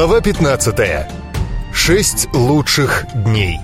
Глава 15. Шесть лучших дней.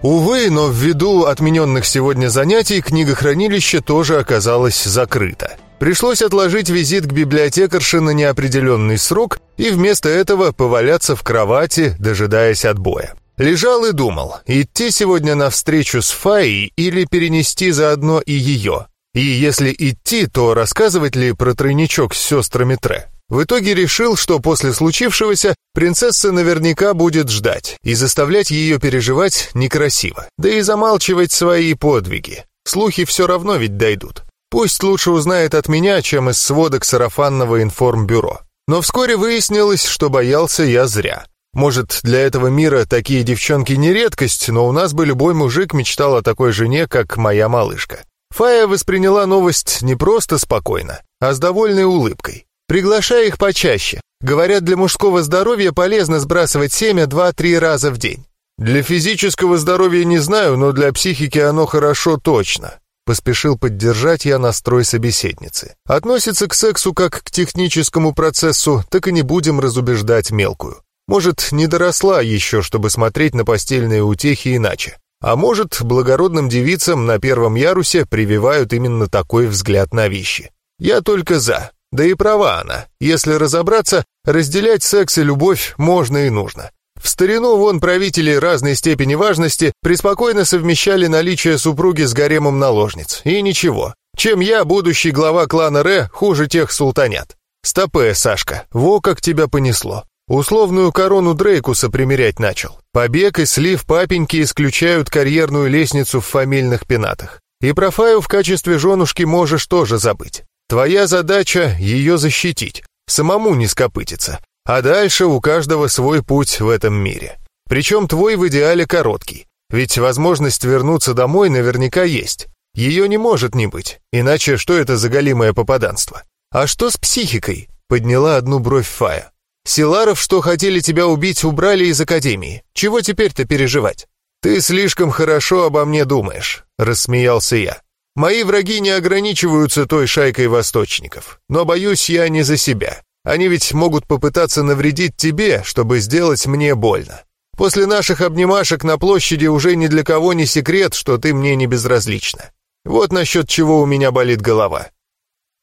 Увы, но ввиду отмененных сегодня занятий книгохранилище тоже оказалось закрыто. Пришлось отложить визит к библиотекарше на неопределенный срок и вместо этого поваляться в кровати, дожидаясь отбоя. Лежал и думал, идти сегодня на встречу с Фаей или перенести заодно и ее. И если идти, то рассказывать ли про тройничок с сестрами Тре? В итоге решил, что после случившегося принцесса наверняка будет ждать, и заставлять ее переживать некрасиво, да и замалчивать свои подвиги. Слухи все равно ведь дойдут. Пусть лучше узнает от меня, чем из сводок сарафанного информбюро. Но вскоре выяснилось, что боялся я зря. Может, для этого мира такие девчонки не редкость, но у нас бы любой мужик мечтал о такой жене, как моя малышка. Фая восприняла новость не просто спокойно, а с довольной улыбкой. «Приглашай их почаще. Говорят, для мужского здоровья полезно сбрасывать семя 2-3 раза в день». «Для физического здоровья не знаю, но для психики оно хорошо точно», Поспешил поддержать я настрой собеседницы. Относится к сексу как к техническому процессу, так и не будем разубеждать мелкую. Может, не доросла еще, чтобы смотреть на постельные утехи иначе. А может, благородным девицам на первом ярусе прививают именно такой взгляд на вещи. Я только за. Да и права она. Если разобраться, разделять секс и любовь можно и нужно. В старину вон правители разной степени важности преспокойно совмещали наличие супруги с гаремом наложниц. И ничего. Чем я, будущий глава клана Ре, хуже тех султанят. Стопе, Сашка, во как тебя понесло. Условную корону Дрейкуса примерять начал. Побег и слив папеньки исключают карьерную лестницу в фамильных пенатах. И про Фаю в качестве женушки можешь тоже забыть. Твоя задача — ее защитить, самому не скопытиться. А дальше у каждого свой путь в этом мире. Причем твой в идеале короткий. Ведь возможность вернуться домой наверняка есть. Ее не может не быть, иначе что это за голимое попаданство? А что с психикой? Подняла одну бровь Фая. Силаров, что хотели тебя убить, убрали из Академии. Чего теперь-то переживать? Ты слишком хорошо обо мне думаешь, рассмеялся я. Мои враги не ограничиваются той шайкой восточников, но боюсь я не за себя. Они ведь могут попытаться навредить тебе, чтобы сделать мне больно. После наших обнимашек на площади уже ни для кого не секрет, что ты мне не безразлична. Вот насчет чего у меня болит голова.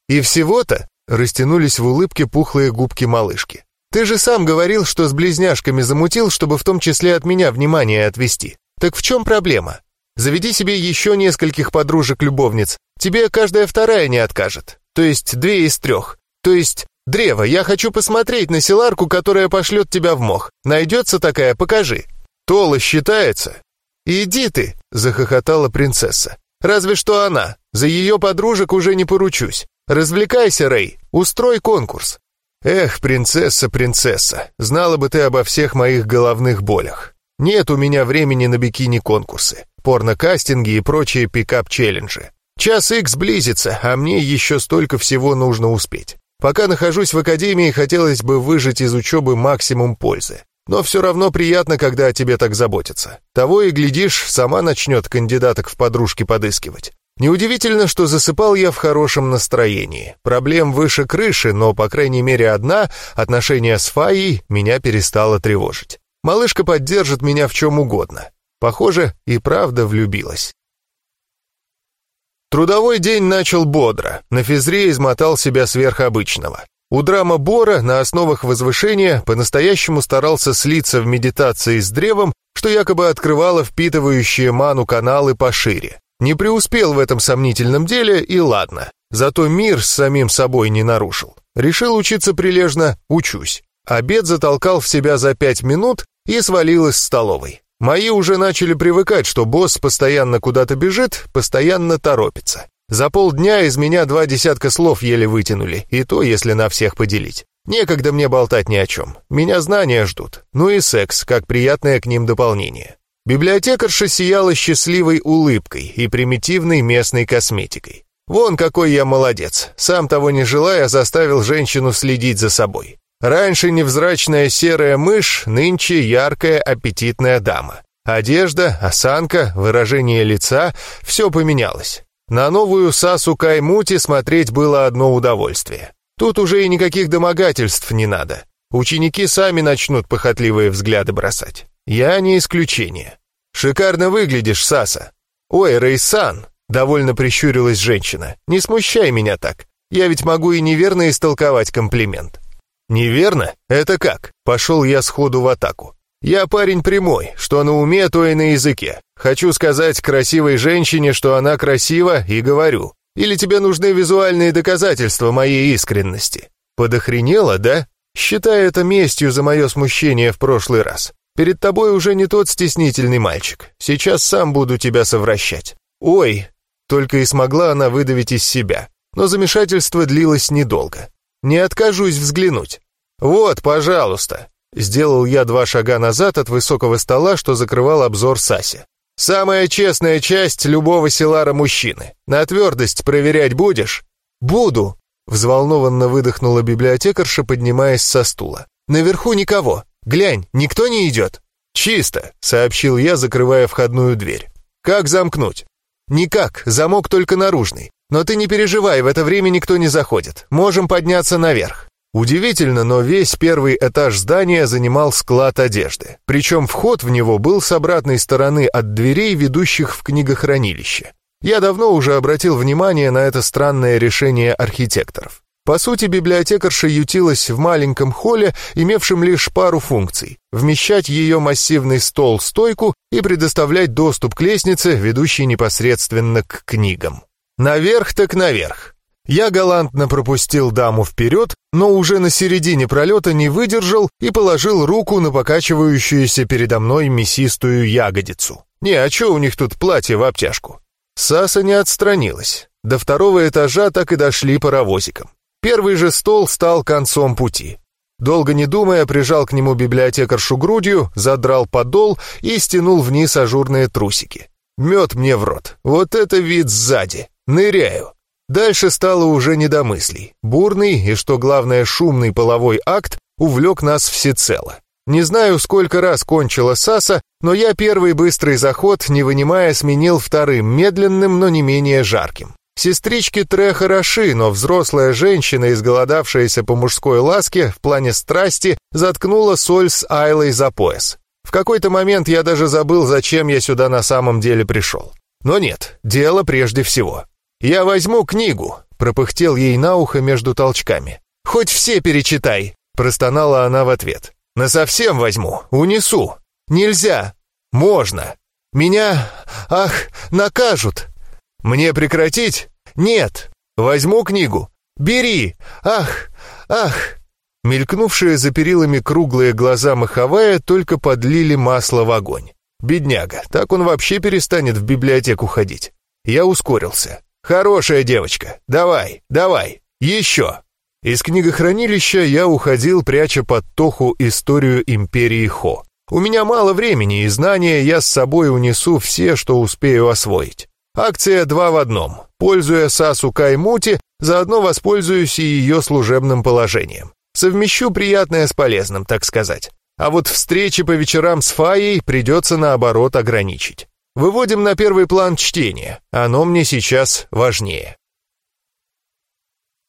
И всего-то растянулись в улыбке пухлые губки малышки. Ты же сам говорил, что с близняшками замутил, чтобы в том числе от меня внимание отвести. Так в чем проблема? Заведи себе еще нескольких подружек-любовниц. Тебе каждая вторая не откажет. То есть две из трех. То есть, Древо, я хочу посмотреть на селарку, которая пошлет тебя в мох. Найдется такая, покажи. Тола считается? Иди ты, захохотала принцесса. Разве что она. За ее подружек уже не поручусь. Развлекайся, Рэй, устрой конкурс. «Эх, принцесса, принцесса, знала бы ты обо всех моих головных болях. Нет у меня времени на бикини-конкурсы, порно-кастинги и прочие пикап-челленджи. Час икс близится, а мне еще столько всего нужно успеть. Пока нахожусь в академии, хотелось бы выжать из учебы максимум пользы. Но все равно приятно, когда о тебе так заботятся. Того и глядишь, сама начнет кандидаток в подружки подыскивать. Неудивительно, что засыпал я в хорошем настроении. Проблем выше крыши, но, по крайней мере, одна, отношения с Фаей, меня перестало тревожить. Малышка поддержит меня в чем угодно. Похоже, и правда влюбилась. Трудовой день начал бодро, на физре измотал себя сверх обычного. У драма Бора на основах возвышения по-настоящему старался слиться в медитации с древом, что якобы открывало впитывающие ману каналы пошире. Не преуспел в этом сомнительном деле, и ладно. Зато мир с самим собой не нарушил. Решил учиться прилежно, учусь. Обед затолкал в себя за пять минут и свалил из столовой. Мои уже начали привыкать, что босс постоянно куда-то бежит, постоянно торопится. За полдня из меня два десятка слов еле вытянули, и то, если на всех поделить. Некогда мне болтать ни о чем. Меня знания ждут. Ну и секс, как приятное к ним дополнение. Библиотекарша сияла счастливой улыбкой и примитивной местной косметикой. Вон какой я молодец, сам того не желая, заставил женщину следить за собой. Раньше невзрачная серая мышь, нынче яркая аппетитная дама. Одежда, осанка, выражение лица — все поменялось. На новую Сасу Каймути смотреть было одно удовольствие. Тут уже и никаких домогательств не надо. Ученики сами начнут похотливые взгляды бросать. Я не исключение. Шикарно выглядишь, Саса. Ой, Рейсан, довольно прищурилась женщина. Не смущай меня так. Я ведь могу и неверно истолковать комплимент. Неверно? Это как? Пошел я сходу в атаку. Я парень прямой, что на уме, то и на языке. Хочу сказать красивой женщине, что она красива, и говорю. Или тебе нужны визуальные доказательства моей искренности? Подохренела, да? Считай это местью за мое смущение в прошлый раз. Перед тобой уже не тот стеснительный мальчик. Сейчас сам буду тебя совращать. Ой, только и смогла она выдавить из себя. Но замешательство длилось недолго. Не откажусь взглянуть. Вот, пожалуйста. Сделал я два шага назад от высокого стола, что закрывал обзор Саси. «Самая честная часть любого селара мужчины. На твердость проверять будешь?» «Буду», — взволнованно выдохнула библиотекарша, поднимаясь со стула. «Наверху никого. Глянь, никто не идет?» «Чисто», — сообщил я, закрывая входную дверь. «Как замкнуть?» «Никак, замок только наружный. Но ты не переживай, в это время никто не заходит. Можем подняться наверх». Удивительно, но весь первый этаж здания занимал склад одежды. Причем вход в него был с обратной стороны от дверей, ведущих в книгохранилище. Я давно уже обратил внимание на это странное решение архитекторов. По сути, библиотекарша ютилась в маленьком холле, имевшем лишь пару функций — вмещать ее массивный стол-стойку и предоставлять доступ к лестнице, ведущей непосредственно к книгам. Наверх так наверх. Я галантно пропустил даму вперед, но уже на середине пролета не выдержал и положил руку на покачивающуюся передо мной мясистую ягодицу. Не, а чё у них тут платье в обтяжку? Саса не отстранилась. До второго этажа так и дошли паровозиком. Первый же стол стал концом пути. Долго не думая, прижал к нему библиотекаршу грудью, задрал подол и стянул вниз ажурные трусики. Мед мне в рот. Вот это вид сзади. Ныряю. Дальше стало уже не до мыслей. Бурный и, что главное, шумный половой акт увлек нас всецело. Не знаю, сколько раз кончила Саса, но я первый быстрый заход, не вынимая, сменил вторым, медленным, но не менее жарким. Сестрички Тре хороши, но взрослая женщина, изголодавшаяся по мужской ласке, в плане страсти, заткнула соль с Айлой за пояс. В какой-то момент я даже забыл, зачем я сюда на самом деле пришел. Но нет, дело прежде всего. «Я возьму книгу», — пропыхтел ей на ухо между толчками. «Хоть все перечитай», — простонала она в ответ. «Насовсем возьму, унесу. Нельзя. Можно. Меня, ах, накажут. Мне прекратить? Нет. Возьму книгу. Бери. Ах, ах». Мелькнувшие за перилами круглые глаза Маховая только подлили масло в огонь. Бедняга, так он вообще перестанет в библиотеку ходить. Я ускорился. «Хорошая девочка. Давай, давай. Еще». Из книгохранилища я уходил, пряча под Тоху историю империи Хо. У меня мало времени и знания, я с собой унесу все, что успею освоить. Акция два в одном. Пользуя Сасу Каймути, заодно воспользуюсь и ее служебным положением. Совмещу приятное с полезным, так сказать. А вот встречи по вечерам с Фаей придется наоборот ограничить. Выводим на первый план чтение. Оно мне сейчас важнее.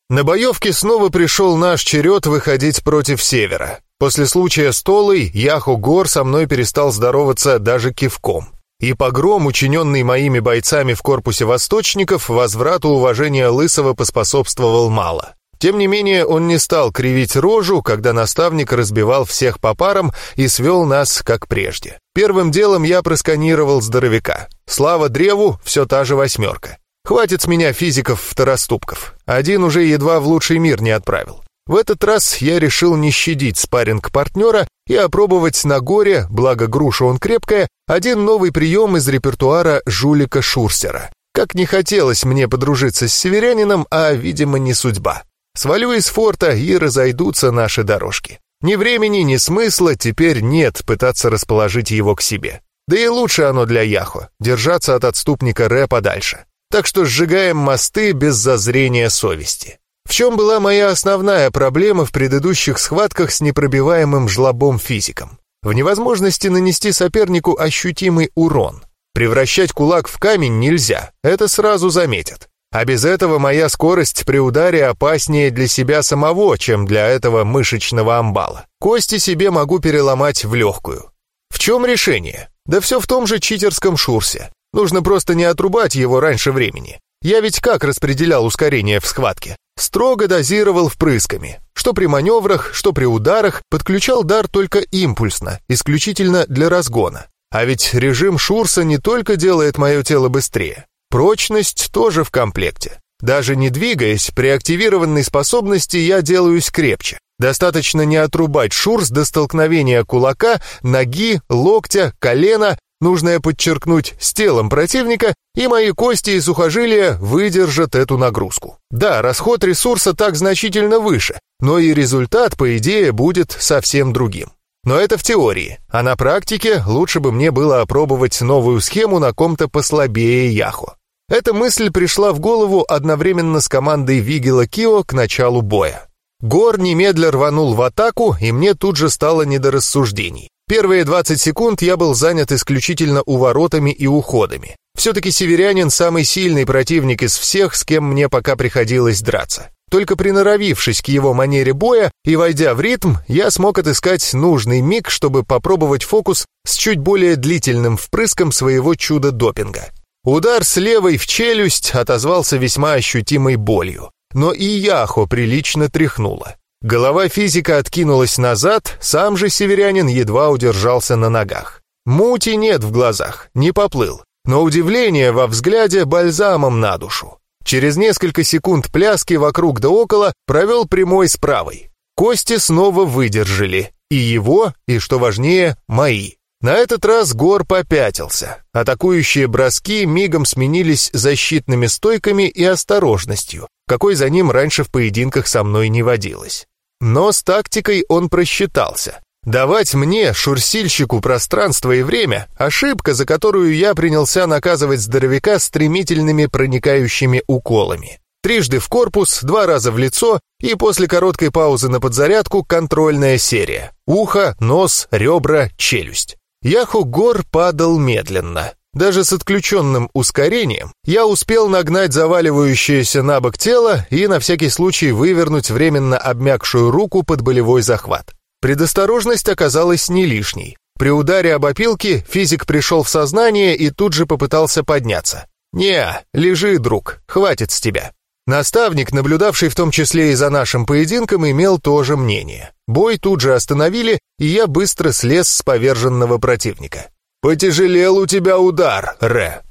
На боевке снова пришел наш черед выходить против севера. После случая с Толой Яху Гор со мной перестал здороваться даже кивком. И погром, учиненный моими бойцами в корпусе восточников, возврату уважения Лысого поспособствовал мало. Тем не менее, он не стал кривить рожу, когда наставник разбивал всех по парам и свел нас, как прежде. Первым делом я просканировал здоровяка. Слава древу, все та же восьмерка. Хватит с меня физиков-второступков. Один уже едва в лучший мир не отправил. В этот раз я решил не щадить спарринг партнера и опробовать на горе, благо груша он крепкая, один новый прием из репертуара жулика Шурсера. Как не хотелось мне подружиться с северянином, а, видимо, не судьба. Свалю из форта и разойдутся наши дорожки. Ни времени, ни смысла теперь нет пытаться расположить его к себе. Да и лучше оно для Яхо, держаться от отступника Ре подальше. Так что сжигаем мосты без зазрения совести. В чем была моя основная проблема в предыдущих схватках с непробиваемым жлобом-физиком? В невозможности нанести сопернику ощутимый урон. Превращать кулак в камень нельзя, это сразу заметят. А без этого моя скорость при ударе опаснее для себя самого, чем для этого мышечного амбала. Кости себе могу переломать в легкую. В чем решение? Да все в том же читерском шурсе. Нужно просто не отрубать его раньше времени. Я ведь как распределял ускорение в схватке? Строго дозировал впрысками. Что при маневрах, что при ударах, подключал дар только импульсно, исключительно для разгона. А ведь режим Шурса не только делает мое тело быстрее, Прочность тоже в комплекте. Даже не двигаясь, при активированной способности я делаюсь крепче. Достаточно не отрубать шурс до столкновения кулака, ноги, локтя, колена, нужное подчеркнуть, с телом противника, и мои кости и сухожилия выдержат эту нагрузку. Да, расход ресурса так значительно выше, но и результат, по идее, будет совсем другим. Но это в теории, а на практике лучше бы мне было опробовать новую схему на ком-то послабее Яхо. Эта мысль пришла в голову одновременно с командой Вигела Кио к началу боя. Гор немедля рванул в атаку, и мне тут же стало не до рассуждений. Первые 20 секунд я был занят исключительно уворотами и уходами. Все-таки северянин самый сильный противник из всех, с кем мне пока приходилось драться. Только приноровившись к его манере боя и войдя в ритм, я смог отыскать нужный миг, чтобы попробовать фокус с чуть более длительным впрыском своего чуда-допинга. Удар с левой в челюсть отозвался весьма ощутимой болью, но и Яхо прилично тряхнуло. Голова физика откинулась назад, сам же северянин едва удержался на ногах. Мути нет в глазах, не поплыл, но удивление во взгляде бальзамом на душу. Через несколько секунд пляски вокруг да около провел прямой с правой. Кости снова выдержали, и его, и, что важнее, мои. На этот раз Гор попятился. Атакующие броски мигом сменились защитными стойками и осторожностью, какой за ним раньше в поединках со мной не водилось. Но с тактикой он просчитался. Давать мне, шурсильщику, пространство и время — ошибка, за которую я принялся наказывать здоровяка стремительными проникающими уколами. Трижды в корпус, два раза в лицо и после короткой паузы на подзарядку контрольная серия. Ухо, нос, ребра, челюсть. Яху-гор падал медленно. Даже с отключенным ускорением я успел нагнать заваливающееся на бок тело и на всякий случай вывернуть временно обмякшую руку под болевой захват. Предосторожность оказалась не лишней. При ударе об опилки физик пришел в сознание и тут же попытался подняться. «Не, лежи, друг, хватит с тебя». Наставник, наблюдавший в том числе и за нашим поединком, имел то же мнение. Бой тут же остановили, и я быстро слез с поверженного противника. «Потяжелел у тебя удар, Ре!»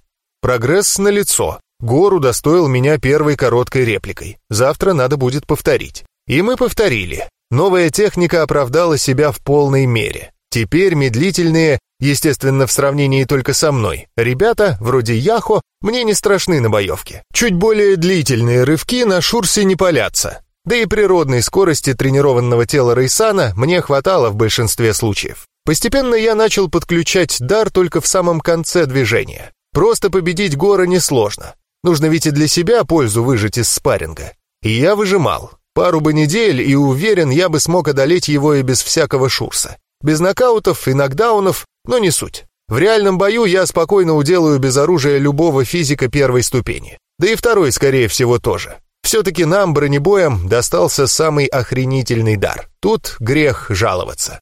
Прогресс налицо. Гор удостоил меня первой короткой репликой. Завтра надо будет повторить. И мы повторили. Новая техника оправдала себя в полной мере. Теперь медлительные, естественно, в сравнении только со мной, ребята, вроде Яхо, мне не страшны на боевке. Чуть более длительные рывки на шурсе не палятся. Да и природной скорости тренированного тела Рейсана мне хватало в большинстве случаев. Постепенно я начал подключать дар только в самом конце движения. Просто победить Гора несложно. Нужно ведь и для себя пользу выжать из спарринга. И я выжимал. Пару бы недель, и уверен, я бы смог одолеть его и без всякого шурса. Без нокаутов и нокдаунов, но не суть. В реальном бою я спокойно уделаю без оружия любого физика первой ступени. Да и второй, скорее всего, тоже. Все-таки нам, бронебоям, достался самый охренительный дар. Тут грех жаловаться.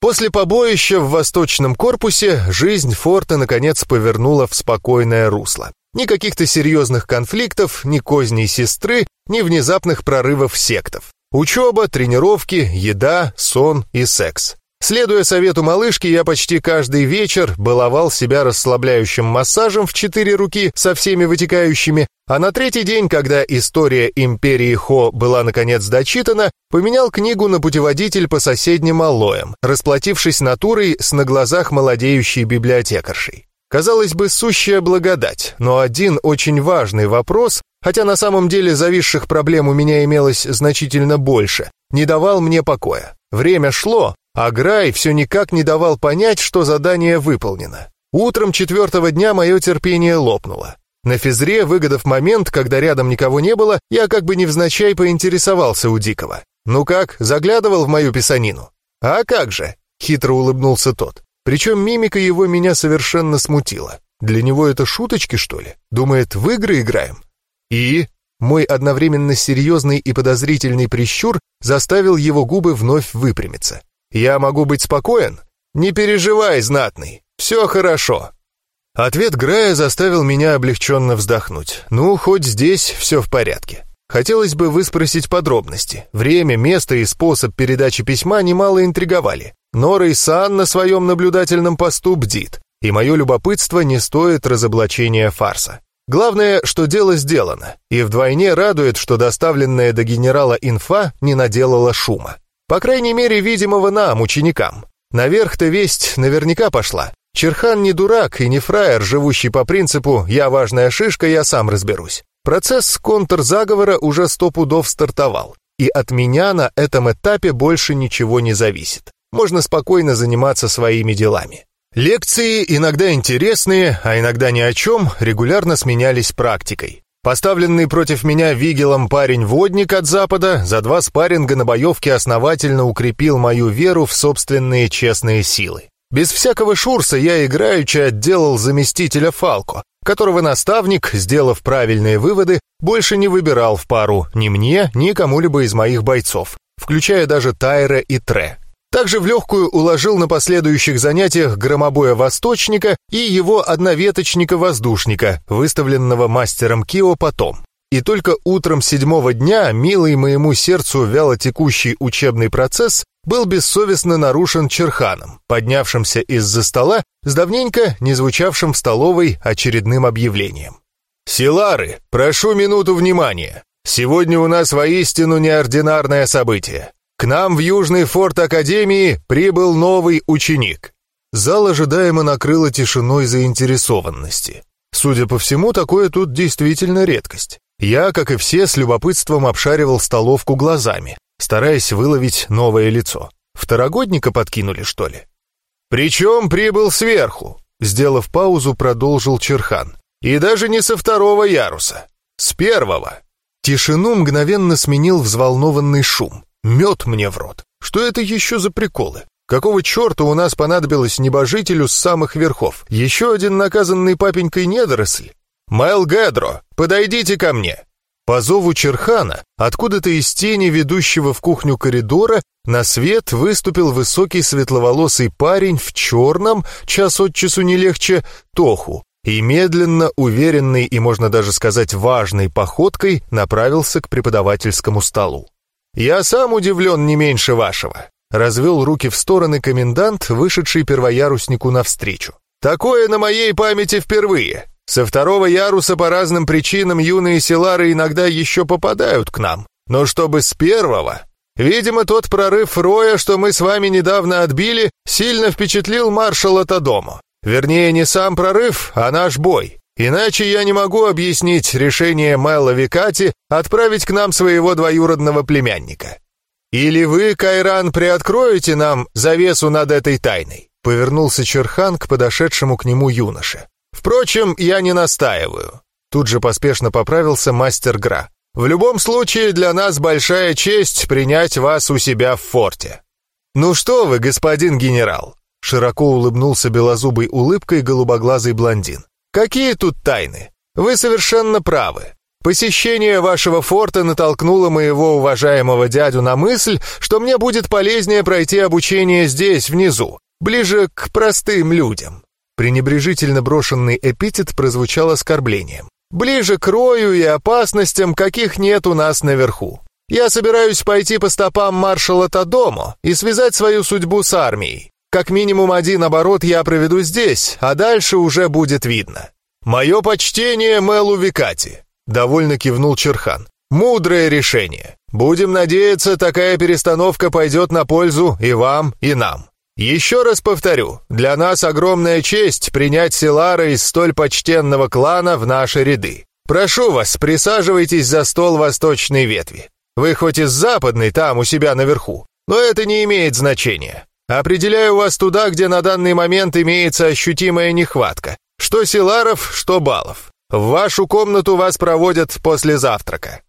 После побоища в восточном корпусе жизнь форта наконец повернула в спокойное русло. Ни каких-то серьезных конфликтов, ни козней сестры, ни внезапных прорывов сектов. Учеба, тренировки, еда, сон и секс. Следуя совету малышки, я почти каждый вечер баловал себя расслабляющим массажем в четыре руки со всеми вытекающими, а на третий день, когда история империи Хо была наконец дочитана, поменял книгу на путеводитель по соседним алоям, расплатившись натурой с на глазах молодеющей библиотекаршей. Казалось бы, сущая благодать, но один очень важный вопрос, хотя на самом деле зависших проблем у меня имелось значительно больше, не давал мне покоя. Время шло, а Грай все никак не давал понять, что задание выполнено. Утром четвертого дня мое терпение лопнуло. На физре, выгодав момент, когда рядом никого не было, я как бы невзначай поинтересовался у Дикого. «Ну как, заглядывал в мою писанину?» «А как же?» — хитро улыбнулся тот. Причем мимика его меня совершенно смутила. Для него это шуточки, что ли? Думает, в игры играем? И мой одновременно серьезный и подозрительный прищур заставил его губы вновь выпрямиться. «Я могу быть спокоен? Не переживай, знатный, все хорошо». Ответ Грая заставил меня облегченно вздохнуть. Ну, хоть здесь все в порядке. Хотелось бы выспросить подробности. Время, место и способ передачи письма немало интриговали. Но Рейсан на своем наблюдательном посту бдит, и мое любопытство не стоит разоблачения фарса. Главное, что дело сделано, и вдвойне радует, что доставленная до генерала инфа не наделала шума. По крайней мере, видимого нам, ученикам. Наверх-то весть наверняка пошла. Черхан не дурак и не фраер, живущий по принципу «я важная шишка, я сам разберусь». Процесс контрзаговора уже сто пудов стартовал, и от меня на этом этапе больше ничего не зависит. Можно спокойно заниматься своими делами. Лекции, иногда интересные, а иногда ни о чем, регулярно сменялись практикой. Поставленный против меня Вигелом парень-водник от Запада за два спарринга на боевке основательно укрепил мою веру в собственные честные силы. Без всякого шурса я играючи отделал заместителя Фалко, которого наставник, сделав правильные выводы, больше не выбирал в пару ни мне, ни кому-либо из моих бойцов, включая даже Тайра и Тре. Также в легкую уложил на последующих занятиях громобоя восточника и его одноветочника-воздушника, выставленного мастером Кио потом. И только утром седьмого дня милый моему сердцу вялотекущий учебный процесс был бессовестно нарушен Черханом, поднявшимся из-за стола с давненько не звучавшим в столовой очередным объявлением. «Силары, прошу минуту внимания. Сегодня у нас воистину неординарное событие. К нам в Южный форт Академии прибыл новый ученик. Зал ожидаемо накрыло тишиной заинтересованности. Судя по всему, такое тут действительно редкость. Я, как и все, с любопытством обшаривал столовку глазами, стараясь выловить новое лицо. Второгодника подкинули, что ли? Причем прибыл сверху, сделав паузу, продолжил Черхан. И даже не со второго яруса, с первого. Тишину мгновенно сменил взволнованный шум. Мед мне в рот. Что это еще за приколы? Какого черта у нас понадобилось небожителю с самых верхов? Еще один наказанный папенькой недоросль? Майл Гедро, подойдите ко мне!» По зову Черхана, откуда-то из тени ведущего в кухню коридора, на свет выступил высокий светловолосый парень в черном, час от часу не легче, тоху, и медленно, уверенной и, можно даже сказать, важной походкой направился к преподавательскому столу. «Я сам удивлен не меньше вашего», — развел руки в стороны комендант, вышедший первояруснику навстречу. «Такое на моей памяти впервые. Со второго яруса по разным причинам юные селары иногда еще попадают к нам. Но чтобы с первого... Видимо, тот прорыв Роя, что мы с вами недавно отбили, сильно впечатлил маршала Тадому. Вернее, не сам прорыв, а наш бой. Иначе я не могу объяснить решение Мэла Викати отправить к нам своего двоюродного племянника. Или вы, Кайран, приоткроете нам завесу над этой тайной?» Повернулся Черхан к подошедшему к нему юноше. «Впрочем, я не настаиваю». Тут же поспешно поправился мастер Гра. «В любом случае, для нас большая честь принять вас у себя в форте». «Ну что вы, господин генерал?» Широко улыбнулся белозубой улыбкой голубоглазый блондин. Какие тут тайны? Вы совершенно правы. Посещение вашего форта натолкнуло моего уважаемого дядю на мысль, что мне будет полезнее пройти обучение здесь, внизу, ближе к простым людям. Пренебрежительно брошенный эпитет прозвучал оскорблением. Ближе к рою и опасностям, каких нет у нас наверху. Я собираюсь пойти по стопам маршала Тадомо и связать свою судьбу с армией. Как минимум один оборот я проведу здесь, а дальше уже будет видно. Мое почтение Мелу Викати, довольно кивнул Черхан. Мудрое решение. Будем надеяться, такая перестановка пойдет на пользу и вам, и нам. Еще раз повторю, для нас огромная честь принять Силара из столь почтенного клана в наши ряды. Прошу вас, присаживайтесь за стол восточной ветви. Вы хоть из западной, там, у себя наверху, но это не имеет значения. Определяю вас туда, где на данный момент имеется ощутимая нехватка. Что силаров, что баллов. В вашу комнату вас проводят после завтрака».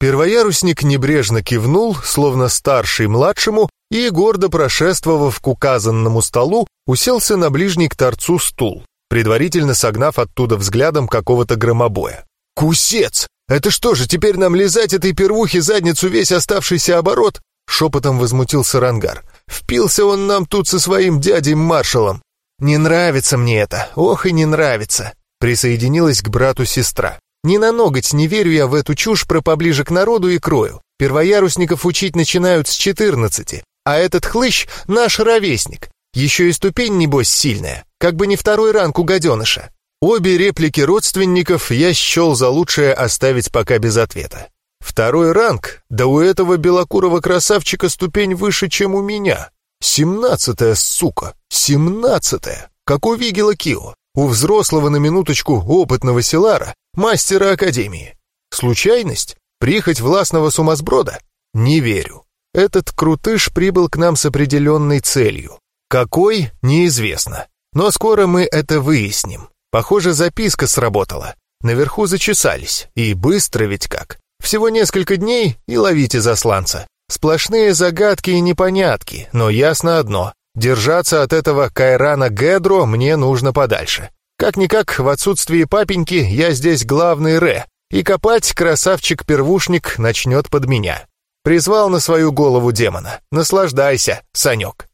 Первоярусник небрежно кивнул, словно старший младшему, и, гордо прошествовав к указанному столу, уселся на ближний к торцу стул, предварительно согнав оттуда взглядом какого-то громобоя. «Кусец! Это что же, теперь нам лизать этой первухе задницу весь оставшийся оборот?» Шепотом возмутился Рангар. «Впился он нам тут со своим дядей-маршалом. Не нравится мне это, ох и не нравится!» Присоединилась к брату сестра. «Не на ноготь не верю я в эту чушь про поближе к народу и крою. Первоярусников учить начинают с четырнадцати, а этот хлыщ — наш ровесник. Еще и ступень, небось, сильная, как бы не второй ранг у гаденыша. Обе реплики родственников я счел за лучшее оставить пока без ответа. Второй ранг, да у этого белокурого красавчика ступень выше, чем у меня. Семнадцатая, сука, семнадцатая, как у Вигела Кио, у взрослого на минуточку опытного селара, мастера академии. Случайность? Прихоть властного сумасброда? Не верю. Этот крутыш прибыл к нам с определенной целью. Какой, неизвестно. Но скоро мы это выясним. Похоже, записка сработала. Наверху зачесались. И быстро ведь как. Всего несколько дней и ловите засланца. Сплошные загадки и непонятки, но ясно одно. Держаться от этого Кайрана Гедро мне нужно подальше. Как-никак, в отсутствии папеньки я здесь главный Ре, и копать красавчик-первушник начнет под меня. Призвал на свою голову демона. Наслаждайся, Санек.